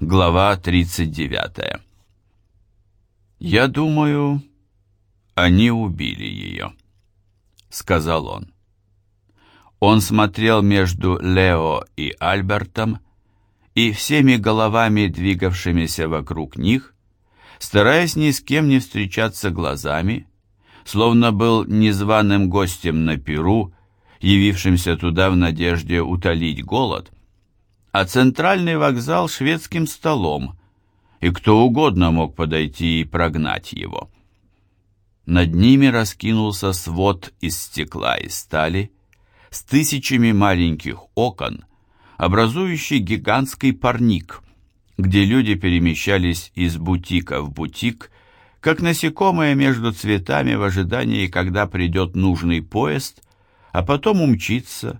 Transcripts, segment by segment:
Глава 39 «Я думаю, они убили ее», — сказал он. Он смотрел между Лео и Альбертом и всеми головами, двигавшимися вокруг них, стараясь ни с кем не встречаться глазами, словно был незваным гостем на Перу, явившимся туда в надежде утолить голод, а центральный вокзал шведским столом, и кто угодно мог подойти и прогнать его. Над ними раскинулся свод из стекла и стали с тысячами маленьких окон, образующий гигантский парник, где люди перемещались из бутика в бутик, как насекомые между цветами в ожидании, когда придет нужный поезд, а потом умчится,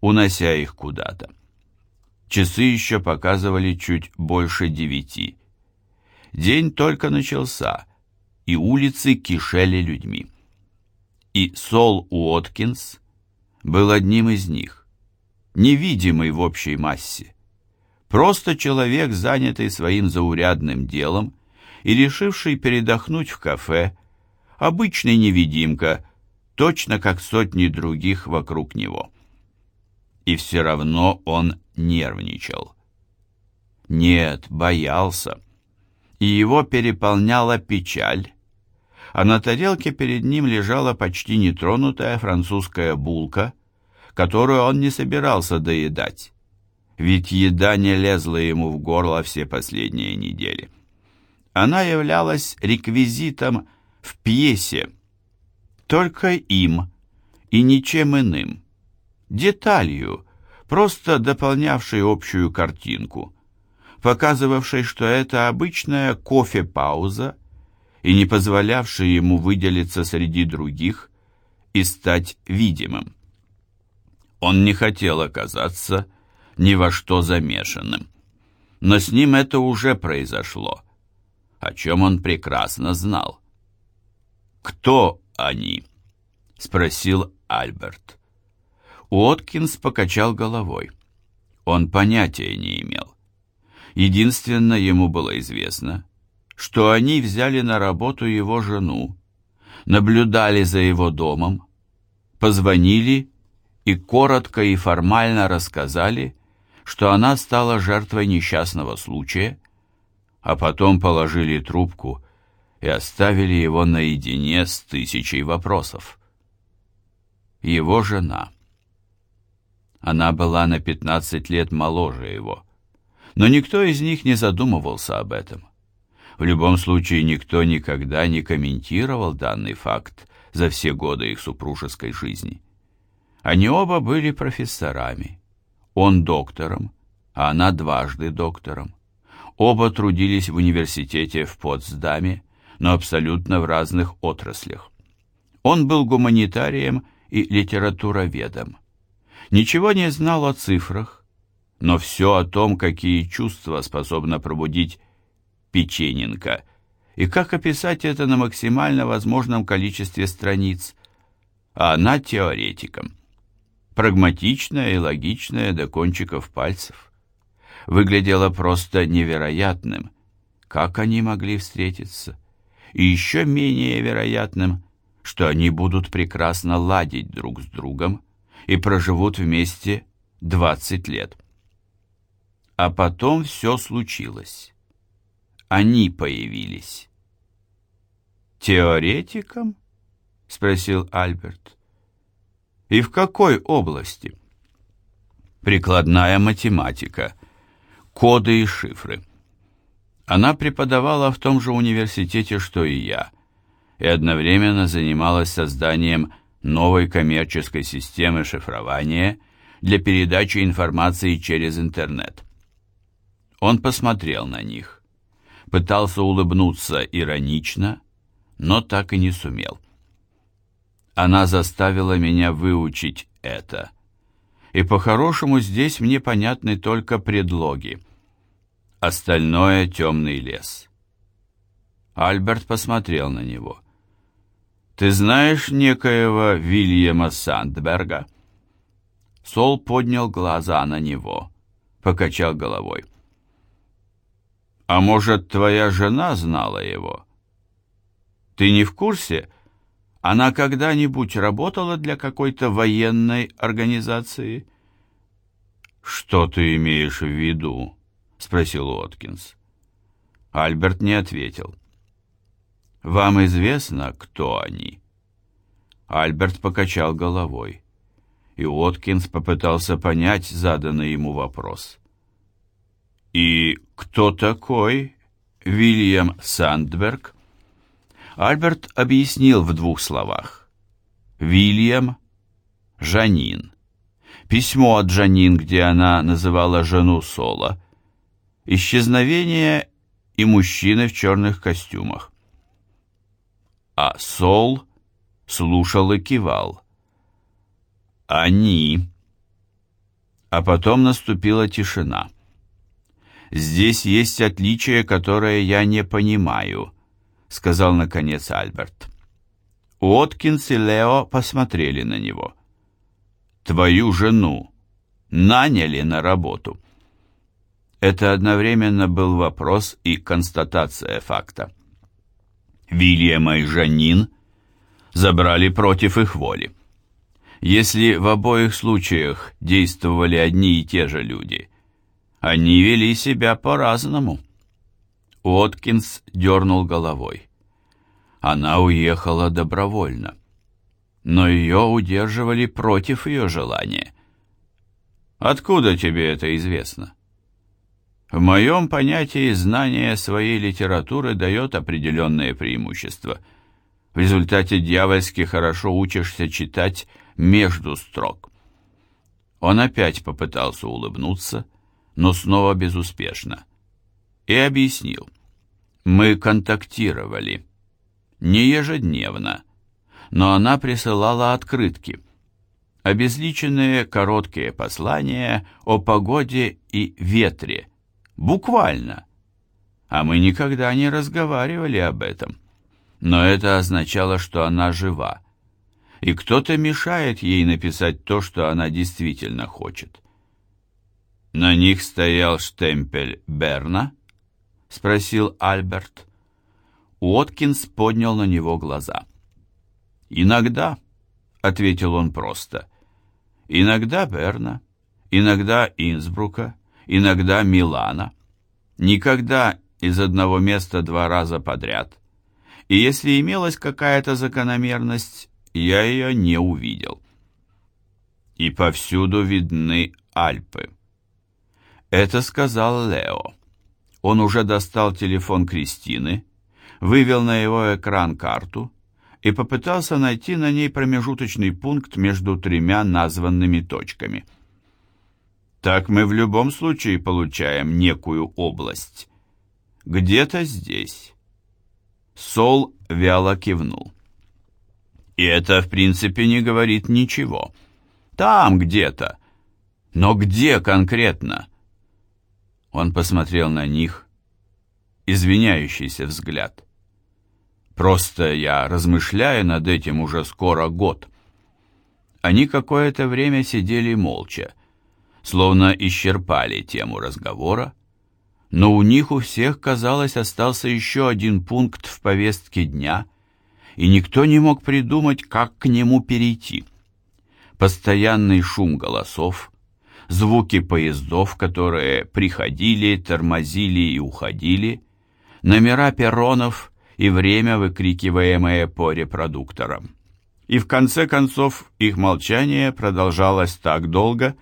унося их куда-то. Часы еще показывали чуть больше девяти. День только начался, и улицы кишели людьми. И Сол Уоткинс был одним из них, невидимый в общей массе. Просто человек, занятый своим заурядным делом, и решивший передохнуть в кафе, обычный невидимка, точно как сотни других вокруг него. И все равно он нервничал. Нет, боялся. И его переполняла печаль, а на тарелке перед ним лежала почти нетронутая французская булка, которую он не собирался доедать, ведь еда не лезла ему в горло все последние недели. Она являлась реквизитом в пьесе, только им и ничем иным, деталью, просто дополнявшей общую картинку, показывавшей, что это обычная кофе-пауза и не позволявшей ему выделиться среди других и стать видимым. Он не хотел оказаться ни во что замешанным, но с ним это уже произошло – о чем он прекрасно знал. «Кто они?» — спросил Альберт. Уоткинс покачал головой. Он понятия не имел. Единственно ему было известно, что они взяли на работу его жену, наблюдали за его домом, позвонили и коротко и формально рассказали, что она стала жертвой несчастного случая а потом положили трубку и оставили его наедине с тысячей вопросов. Его жена. Она была на 15 лет моложе его, но никто из них не задумывался об этом. В любом случае, никто никогда не комментировал данный факт за все годы их супружеской жизни. Они оба были профессорами. Он доктором, а она дважды доктором. Оба трудились в университете в Потсдаме, но абсолютно в разных отраслях. Он был гуманитарием и литературоведом. Ничего не знал о цифрах, но все о том, какие чувства способна пробудить Печененко, и как описать это на максимально возможном количестве страниц, а она теоретиком. Прагматичная и логичная до кончиков пальцев выглядело просто невероятным. Как они могли встретиться? И еще менее вероятным, что они будут прекрасно ладить друг с другом и проживут вместе 20 лет. А потом все случилось. Они появились. «Теоретиком?» — спросил Альберт. «И в какой области?» «Прикладная математика», коды и шифры. Она преподавала в том же университете, что и я, и одновременно занималась созданием новой коммерческой системы шифрования для передачи информации через интернет. Он посмотрел на них, пытался улыбнуться иронично, но так и не сумел. Она заставила меня выучить это. И по-хорошему здесь мне понятны только предлоги остальное темный лес. Альберт посмотрел на него. «Ты знаешь некоего Вильяма Сандберга?» Сол поднял глаза на него, покачал головой. А может, твоя жена знала его? Ты не в курсе? Она когда-нибудь работала для какой-то военной организации? Что ты имеешь в виду? Спросил Уоткинс. Альберт не ответил. Вам известно, кто они? Альберт покачал головой, и Уоткинс попытался понять заданный ему вопрос. «И кто такой Вильям Сандберг?» Альберт объяснил в двух словах. Вильям Жанин. Письмо от Жанин, где она называла жену Соло. Исчезновение и мужчины в черных костюмах. А Сол слушал и кивал. Они. А потом наступила тишина. Здесь есть отличие, которое я не понимаю, сказал наконец Альберт. Уоткинс и Лео посмотрели на него. Твою жену наняли на работу. Это одновременно был вопрос и констатация факта. Вильяма и Жанин забрали против их воли. Если в обоих случаях действовали одни и те же люди, они вели себя по-разному. Уоткинс дернул головой. Она уехала добровольно, но ее удерживали против ее желания. Откуда тебе это известно? В моем понятии знание своей литературы дает определенное преимущество – в результате дьявольски хорошо учишься читать между строк. Он опять попытался улыбнуться, но снова безуспешно. И объяснил. Мы контактировали. Не ежедневно, но она присылала открытки. Обезличенные короткие послания о погоде и ветре. Буквально. А мы никогда не разговаривали об этом но это означало, что она жива, и кто-то мешает ей написать то, что она действительно хочет. «На них стоял штемпель Берна?» — спросил Альберт. Уоткинс поднял на него глаза. «Иногда», — ответил он просто, — «иногда Берна, иногда Инсбрука, иногда Милана, никогда из одного места два раза подряд» и если имелась какая-то закономерность, я ее не увидел. И повсюду видны Альпы. Это сказал Лео. Он уже достал телефон Кристины, вывел на его экран карту и попытался найти на ней промежуточный пункт между тремя названными точками. Так мы в любом случае получаем некую область. Где-то здесь. Сол вяло кивнул. И это, в принципе, не говорит ничего. Там где-то. Но где конкретно? Он посмотрел на них. Извиняющийся взгляд. Просто я размышляю над этим уже скоро год. Они какое-то время сидели молча, словно исчерпали тему разговора, но у них у всех, казалось, остался еще один пункт в повестке дня, и никто не мог придумать, как к нему перейти. Постоянный шум голосов, звуки поездов, которые приходили, тормозили и уходили, номера перронов и время, выкрикиваемое по репродукторам. И в конце концов их молчание продолжалось так долго,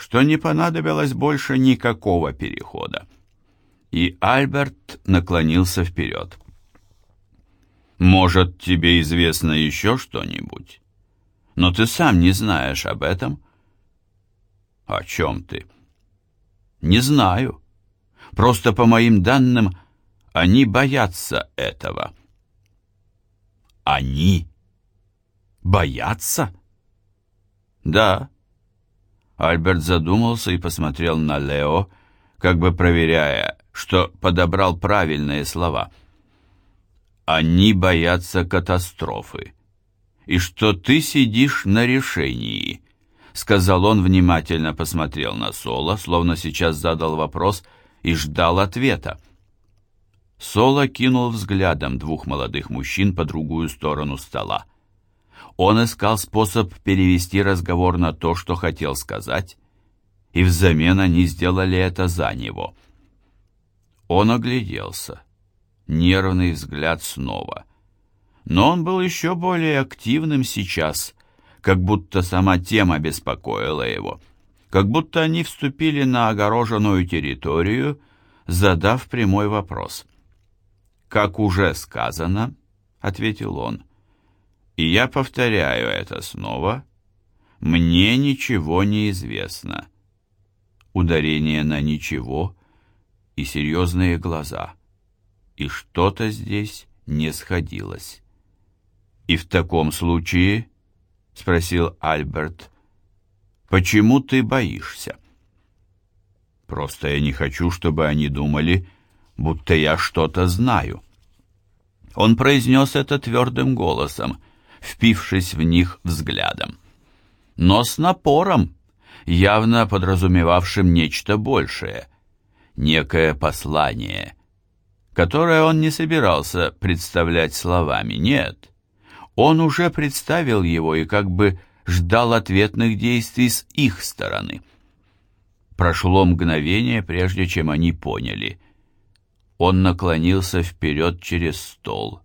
что не понадобилось больше никакого перехода и Альберт наклонился вперед. «Может, тебе известно еще что-нибудь? Но ты сам не знаешь об этом?» «О чем ты?» «Не знаю. Просто по моим данным, они боятся этого». «Они? Боятся?» «Да». Альберт задумался и посмотрел на Лео, как бы проверяя, что подобрал правильные слова. Они боятся катастрофы. И что ты сидишь на решении, сказал он, внимательно посмотрел на Соло, словно сейчас задал вопрос и ждал ответа. Соло кинул взглядом двух молодых мужчин по другую сторону стола. Он искал способ перевести разговор на то, что хотел сказать, и взамен они сделали это за него. Он огляделся. Нервный взгляд снова. Но он был еще более активным сейчас, как будто сама тема беспокоила его, как будто они вступили на огороженную территорию, задав прямой вопрос. «Как уже сказано», — ответил он, — «и я повторяю это снова, мне ничего не известно». Ударение на «ничего» и серьезные глаза. И что-то здесь не сходилось. «И в таком случае — спросил Альберт. «Почему ты боишься?» «Просто я не хочу, чтобы они думали, будто я что-то знаю». Он произнес это твердым голосом, впившись в них взглядом. Но с напором, явно подразумевавшим нечто большее, некое послание, которое он не собирался представлять словами, нет, он уже представил его и как бы ждал ответных действий с их стороны. Прошло мгновение, прежде чем они поняли. Он наклонился вперед через стол.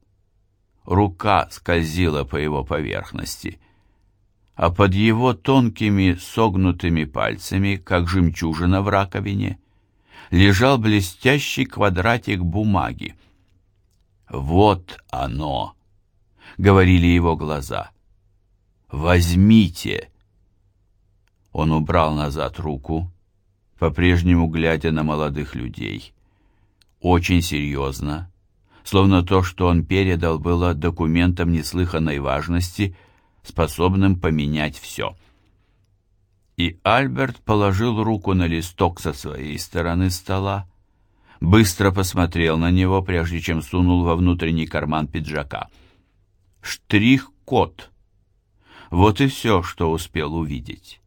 Рука скользила по его поверхности, а под его тонкими согнутыми пальцами, как жемчужина в раковине, лежал блестящий квадратик бумаги. Вот оно! — говорили его глаза. «Возьмите!» Он убрал назад руку, по-прежнему глядя на молодых людей. Очень серьезно, словно то, что он передал, было документом неслыханной важности, способным поменять все. И Альберт положил руку на листок со своей стороны стола, быстро посмотрел на него, прежде чем сунул во внутренний карман пиджака — Штрих-код. Вот и все, что успел увидеть.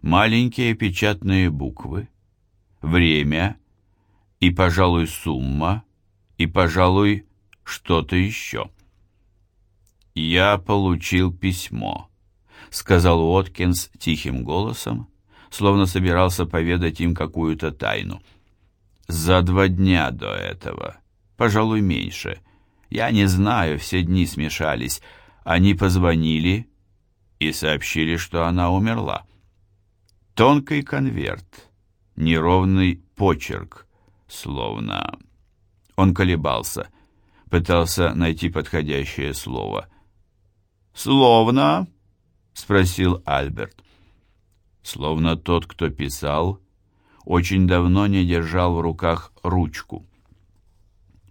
Маленькие печатные буквы, время и, пожалуй, сумма, и, пожалуй, что-то еще. «Я получил письмо», — сказал Уоткинс тихим голосом, словно собирался поведать им какую-то тайну. «За два дня до этого, пожалуй, меньше, я не знаю, все дни смешались. Они позвонили и сообщили, что она умерла. Тонкий конверт, неровный почерк, словно... Он колебался, пытался найти подходящее слово. «Словно?» — спросил Альберт. Словно тот, кто писал, очень давно не держал в руках ручку.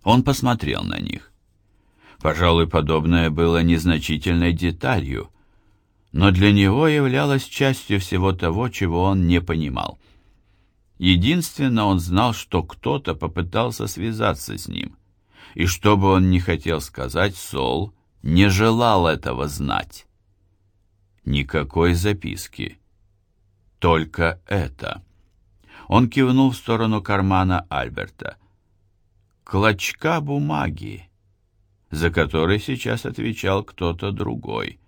Он посмотрел на них. Пожалуй, подобное было незначительной деталью, но для него являлось частью всего того, чего он не понимал. Единственно, он знал, что кто-то попытался связаться с ним, и что бы он ни хотел сказать, Сол не желал этого знать. Никакой записки. Только это. Он кивнул в сторону кармана Альберта. Клочка бумаги за который сейчас отвечал кто-то другой.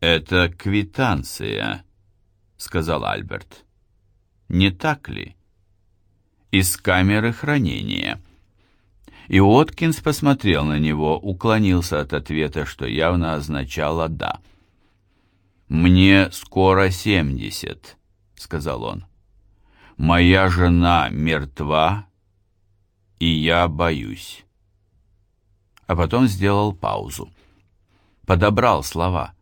«Это квитанция», — сказал Альберт. «Не так ли?» «Из камеры хранения». И Уоткинс посмотрел на него, уклонился от ответа, что явно означало «да». «Мне скоро семьдесят», — сказал он. «Моя жена мертва, и я боюсь» а потом сделал паузу. Подобрал слова,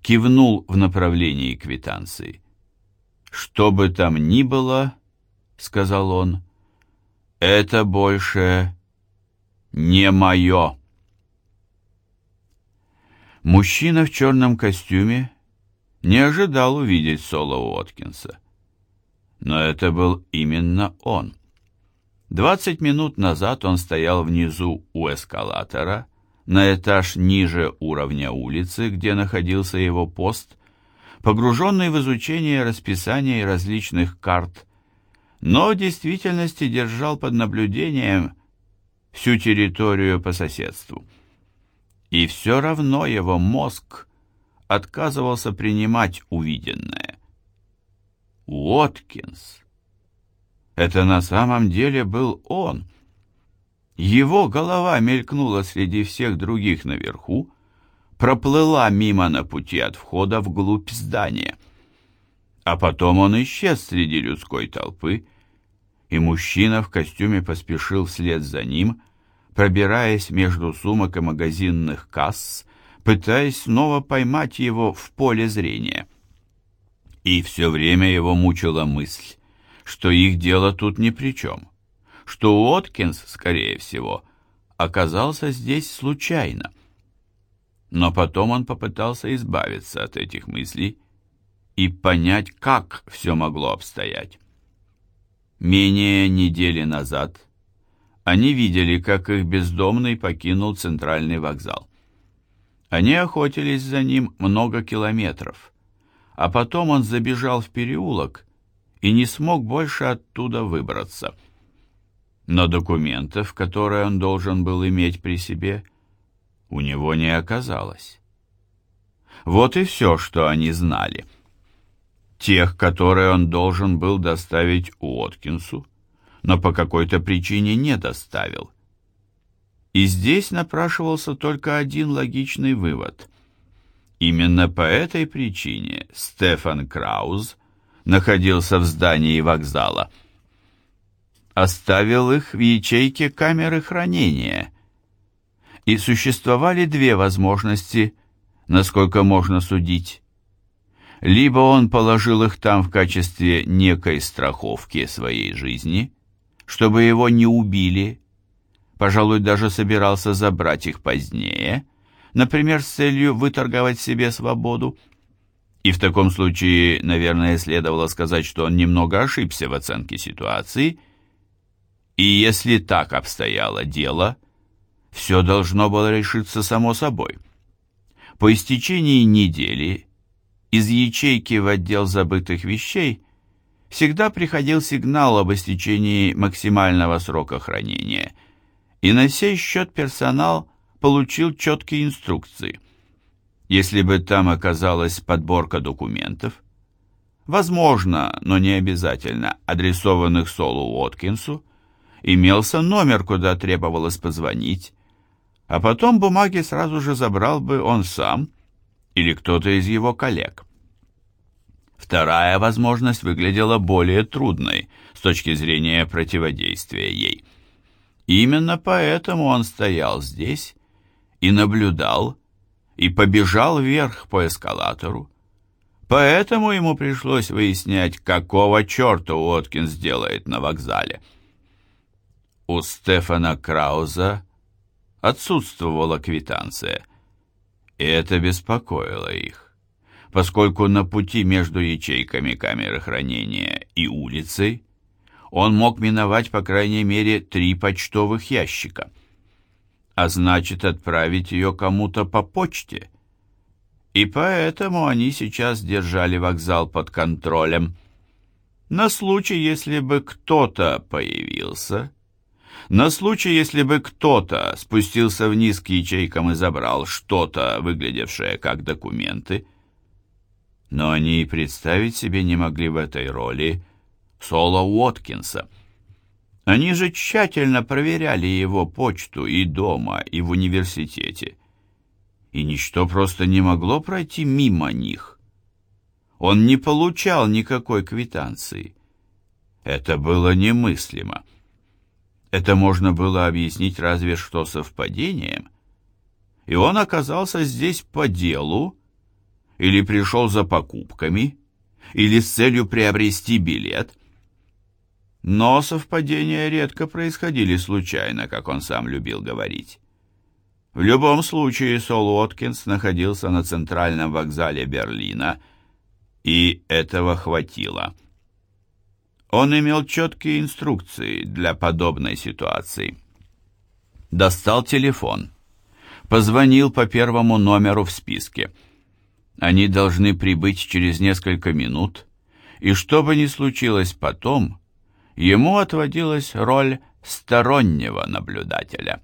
кивнул в направлении квитанции. «Что бы там ни было, — сказал он, — это больше не мое». Мужчина в черном костюме не ожидал увидеть Соло Уоткинса. Но это был именно он. Двадцать минут назад он стоял внизу у эскалатора, на этаж ниже уровня улицы, где находился его пост, погруженный в изучение расписания и различных карт, но в действительности держал под наблюдением всю территорию по соседству. И все равно его мозг отказывался принимать увиденное. Уоткинс. Это на самом деле был он. Его голова мелькнула среди всех других наверху, проплыла мимо на пути от входа вглубь здания. А потом он исчез среди людской толпы, и мужчина в костюме поспешил вслед за ним, пробираясь между сумок и магазинных касс, пытаясь снова поймать его в поле зрения. И все время его мучила мысль, что их дело тут ни при чем, что Уоткинс, скорее всего, оказался здесь случайно. Но потом он попытался избавиться от этих мыслей и понять, как все могло обстоять. Менее недели назад они видели, как их бездомный покинул центральный вокзал. Они охотились за ним много километров, а потом он забежал в переулок и не смог больше оттуда выбраться. Но документов, которые он должен был иметь при себе, у него не оказалось. Вот и все, что они знали. Тех, которые он должен был доставить Уоткинсу, но по какой-то причине не доставил. И здесь напрашивался только один логичный вывод. Именно по этой причине Стефан Крауз находился в здании вокзала. Оставил их в ячейке камеры хранения. И существовали две возможности, насколько можно судить. Либо он положил их там в качестве некой страховки своей жизни, чтобы его не убили, пожалуй, даже собирался забрать их позднее, например, с целью выторговать себе свободу, и в таком случае, наверное, следовало сказать, что он немного ошибся в оценке ситуации. И если так обстояло дело, все должно было решиться само собой. По истечении недели из ячейки в отдел забытых вещей всегда приходил сигнал об истечении максимального срока хранения, и на сей счет персонал получил четкие инструкции – если бы там оказалась подборка документов, возможно, но не обязательно, адресованных Солу Уоткинсу, имелся номер, куда требовалось позвонить, а потом бумаги сразу же забрал бы он сам или кто-то из его коллег. Вторая возможность выглядела более трудной с точки зрения противодействия ей. Именно поэтому он стоял здесь и наблюдал, и побежал вверх по эскалатору. Поэтому ему пришлось выяснять, какого черта Уоткинс делает на вокзале. У Стефана Крауза отсутствовала квитанция, и это беспокоило их, поскольку на пути между ячейками камеры хранения и улицей он мог миновать по крайней мере три почтовых ящика – а значит отправить ее кому-то по почте. И поэтому они сейчас держали вокзал под контролем. На случай, если бы кто-то появился, на случай, если бы кто-то спустился вниз к ячейкам и забрал что-то, выглядевшее как документы. Но они и представить себе не могли в этой роли Соло Уоткинса — они же тщательно проверяли его почту и дома, и в университете. И ничто просто не могло пройти мимо них. Он не получал никакой квитанции. Это было немыслимо. Это можно было объяснить разве что совпадением. И он оказался здесь по делу, или пришел за покупками, или с целью приобрести билет – но совпадения редко происходили случайно, как он сам любил говорить. В любом случае Сол Уоткинс находился на центральном вокзале Берлина, и этого хватило. Он имел четкие инструкции для подобной ситуации. Достал телефон. Позвонил по первому номеру в списке. Они должны прибыть через несколько минут, и что бы ни случилось потом – Ему отводилась роль стороннего наблюдателя.